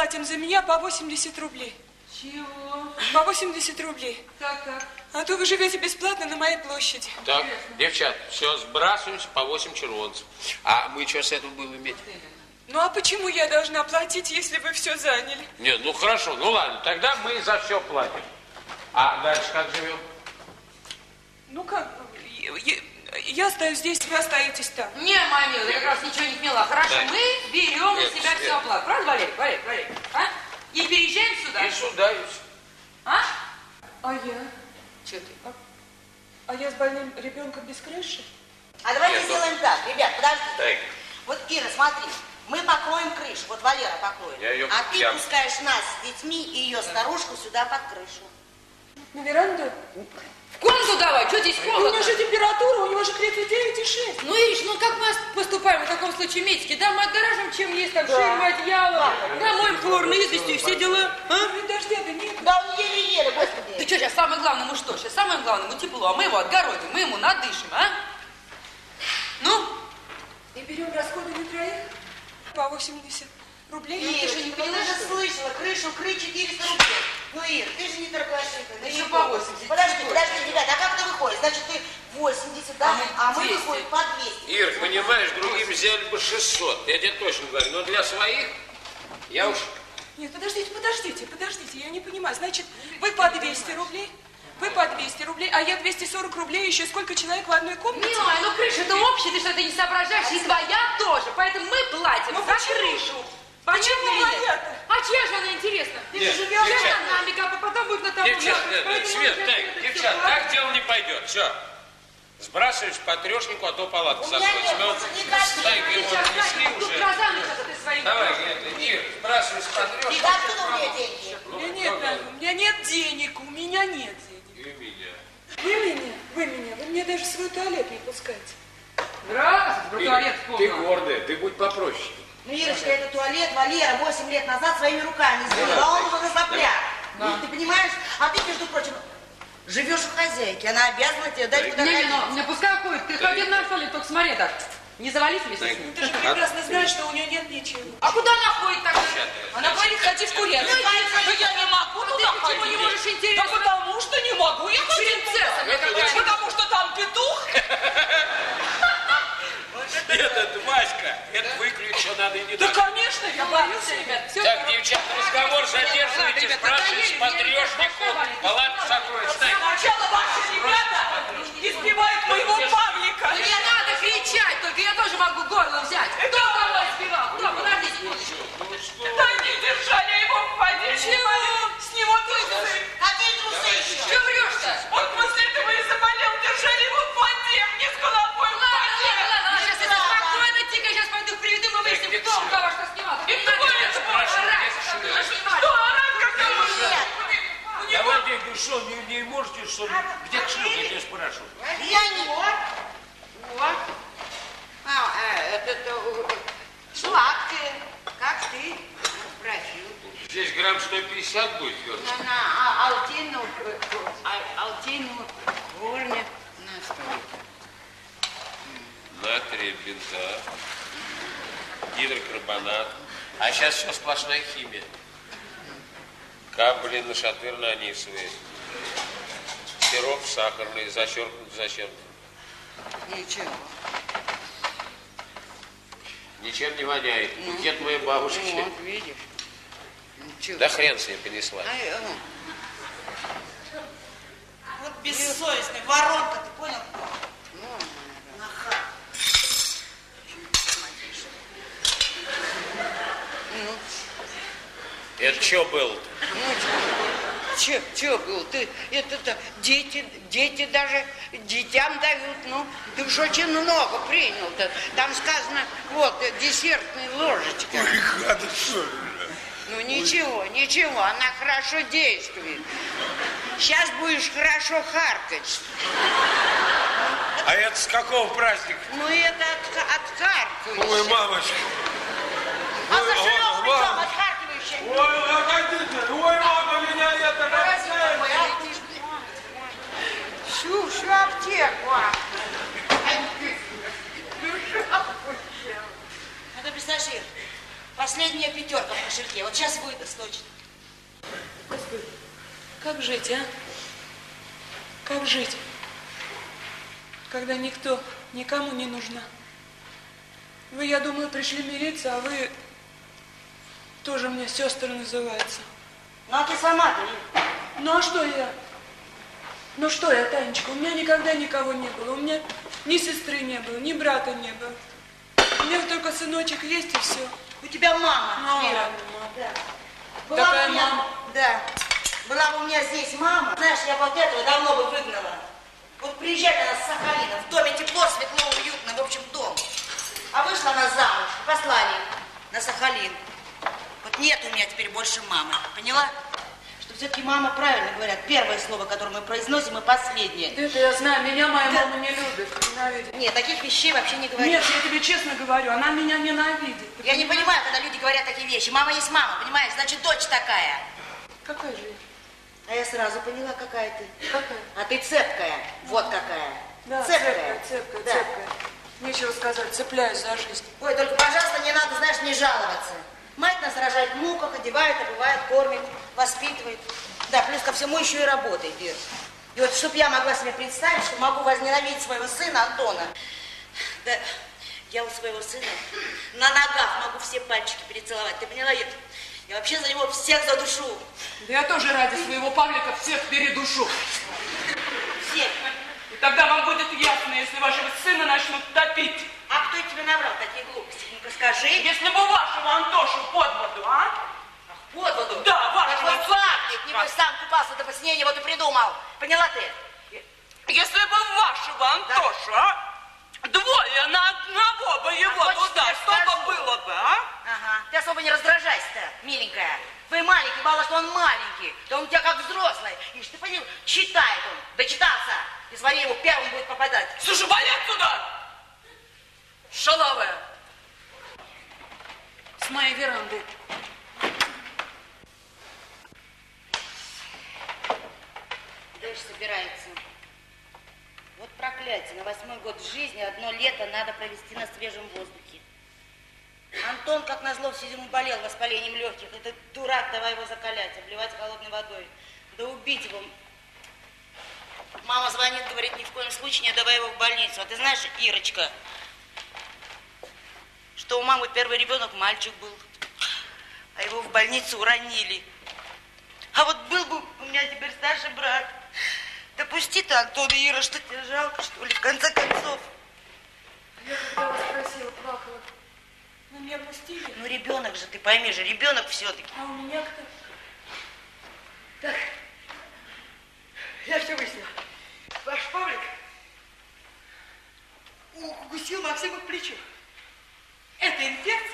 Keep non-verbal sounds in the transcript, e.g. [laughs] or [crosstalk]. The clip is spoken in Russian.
платим за меня по 80 рублей. Чего? По 80 рублей. Так, так. А то вы живете бесплатно на моей площади. Так, девчат, все, сбрасываемся по 8 червонцев. А мы что с этого будем иметь? Ну а почему я должна платить, если вы все заняли? Нет, ну хорошо, ну ладно, тогда мы за все платим. А дальше как живем? Ну как, я, остаюсь здесь, вы остаетесь там. Не, моя милая, я как раз ничего не поняла. Хорошо, Да. мы берем на себя всю оплату. Правда, Валерий? Валерий, Валерий. А? И переезжаем сюда. И сюда, и все. А? А я? Че ты? А я с больным ребенком без крыши? А давайте Нет, сделаем так, ребят, подождите. Так. Вот, Ира, смотри, мы покроем крышу, вот Валера покроет. Я её а ты я- пускаешь нас с детьми и ее старушку сюда под крышу. На веранду? В комнату давай, что здесь У него холодно? же температура, у него же 39,6. Ну, Ириш, ну как мы поступаем в таком случае, медики? Да, мы отгораживаем, чем есть, там, ширма, одеяло, намоем хлорной известью и все дела. А? Ну, дождя-то нет. Да он еле-еле, господи. Ты что, сейчас самое главное, ему что? Сейчас самое главное, ему тепло, а мы его отгородим, мы ему надышим, а? Ну? И берем расходы на троих по 80 рублей. Ир, ты же не поняла, ты же слышала, крышу крыть 400 рублей. Ну, Ир, ты же не торгашиха. ну Еще по 80. Подожди, подожди, ребят, а как это выходит? Значит, ты 80, да? А мы А мы 200. выходим по 200. Ир, понимаешь, другим взяли бы 600, я тебе точно говорю, но для своих я уж... Нет, подождите, подождите, подождите, я не понимаю. Значит, вы по 200 рублей, вы по 200 рублей, а я 240 рублей, еще сколько человек в одной комнате? Милая, ну крыша это общая, ты что-то не соображаешь, и твоя тоже, поэтому мы платим Ну за почему? крышу. Почему или нет? моя-то? А чья же она интересна? Ты Нет, же живешь девчат. за нами, бы потом будет на того Девчат, нет, нет, поэтому Свет, так, девчат, так дело не пойдет, все. Сбрасываешь по трешнику, а то палатку нет Мы стайкой его тут уже. ты. Давай, Ир, сбрасываешь по И трешнику. откуда у меня деньги? У меня нет, у меня нет денег, у меня нет денег. И меня. Вы меня, вы меня, вы мне даже свой туалет не пускаете. Здравствуйте, про туалет Ты вспомнила. гордая, ты будь попроще. Ну, Ирочка, это туалет Валера 8 лет назад своими руками сделал, а он уже на соплях. Ну, Ты понимаешь? А ты, между прочим, живешь у хозяйки, она обязана тебе дать куда Не, не, ходить. ну, не пускай уходит. Ты ходи на туалет, только смотри так. Не завались вместе с ним. Ты же прекрасно знаешь, что у нее нет ничего. А куда она ходит тогда? Она говорит, ходи в курятник. Ну, Ну, я не могу А ты туда почему не ходить. можешь, интересно? Да потому что не могу я ходить Принцесса туда. Потому что там петух. [laughs] Нет, это Васька, это выключи, надо и не Да, надо. конечно, я боюсь. Ребят, все. Так, девчата, разговор задерживайте, спрашивайте я не палатку закроется. Так, Сначала ваши ребята избивают что, не, не можете, что ли? Где шлюх, я тебя спрашиваю? Я не... Вот. А, э, это, это, э, сладкое, как ты просил. Здесь грамм 150 будет, Федор. На, на а, алтину, э, а, алтину корня на стол. Натрия, бинта, гидрокарбонат. А сейчас все сплошная химия. Капли нашатырно-анисовые. Сироп сахарный, зачеркнут, зачеркнут. Ничего. Ничем не воняет. Букет моей бабушки. Ну, вот, видишь. Ничего. Да хрен с ней понесла. Ай, э, Вот бессовестный, воронка, ты понял? ну, Наха. Это что было ну, че, че был? Ты, это-то, дети, дети даже детям дают, ну, ты уж очень много принял-то. Там сказано, вот, десертная ложечка. Ой, хорошо. Ну ничего, ничего, она хорошо действует. Сейчас будешь хорошо харкать. А это с какого праздника? Ну это от, отхаркивающее. Ой, мамочка. А Ой, за ой, шлем причем мама. отхаркивающая? Ой, погодите. Ой, мама, меня это рассеет. Всю, всю аптеку. а. Ну ты представляешь, Ир, последняя пятерка кошельке. Вот сейчас выдаст точно. Господи, как жить, а? Как жить? Когда никто никому не нужна. Вы, я думала, пришли мириться, а вы тоже мне сестры называются. Ну, а ты сама-то, Ир. Ну а что я? Ну что я, Танечка, у меня никогда никого не было. У меня ни сестры не было, ни брата не было. У меня только сыночек есть и все. У тебя мама, Мама. Ира. Да. Была Такая бы у меня, мама. Да. Была бы у меня здесь мама, знаешь, я вот этого давно бы выгнала. Вот приезжали она с Сахалина, в доме тепло, светло, уютно, в общем, дом. А вышла она замуж, послали на Сахалин. Вот нет у меня теперь больше мамы, поняла? Все-таки мама правильно говорят. Первое слово, которое мы произносим, и последнее. Да это я знаю, меня моя мама не любит, ненавидит. Нет, таких вещей вообще не говорят. Нет, я тебе честно говорю, она меня ненавидит. Я не понимаю, когда люди говорят такие вещи. Мама есть мама, понимаешь? Значит, дочь такая. Какая же? А я сразу поняла, какая ты. Какая? А ты цепкая. Вот какая. Да, цепкая. цепкая, цепкая, Да. цепкая. Нечего сказать, цепляюсь за жизнь. Ой, только, пожалуйста, не надо, знаешь, не жаловаться. Мать нас рожает в муках, одевает, обувает, кормит, воспитывает. Да, плюс ко всему еще и работает, Ир. И вот, чтобы я могла себе представить, что могу возненавидеть своего сына Антона. Да, я у своего сына на ногах могу все пальчики перецеловать. Ты поняла, Ир? Я вообще за него всех задушу. Да я тоже ради своего Павлика всех передушу. Всех. И тогда вам будет ясно, если вашего сына начнут топить. Кто тебе набрал такие глупости? Ну-ка скажи. Если бы вашего Антошу под воду, а? Под воду. Да, вашего Такой фактик, небось сам купался до посинения, вот и придумал. Поняла ты? Если бы вашего Антошу, а? Двое на одного бы его А туда, что бы было бы, а? Ага. Ты особо не раздражайся-то, миленькая. Вы маленький, мало что он маленький. Да он у тебя как взрослый. Ишь, ты понял, читает он, дочитался. И смотри, его первым будет попадать. Слушай, вали отсюда! Шалавая! С моей веранды. Дочь собирается. Вот проклятие, на восьмой год жизни одно лето надо провести на свежем воздухе. Антон, как назло, всю зиму болел воспалением легких. Этот дурак, давай его закалять, обливать холодной водой. Да убить его. Мама звонит, говорит, ни в коем случае не давай его в больницу. А ты знаешь, Ирочка, что у мамы первый ребенок мальчик был, а его в больницу уронили. А вот был бы у меня теперь старший брат. Да пусти ты, Антон и Ира, что тебе жалко, что ли, в конце концов. Я когда вас спросила, плакала. Вы меня пустили? Ну, ребенок же, ты пойми же, ребенок все-таки. А у меня кто? Так, я все выяснила. Ваш Павлик укусил Максима в плечо. Это инфекция?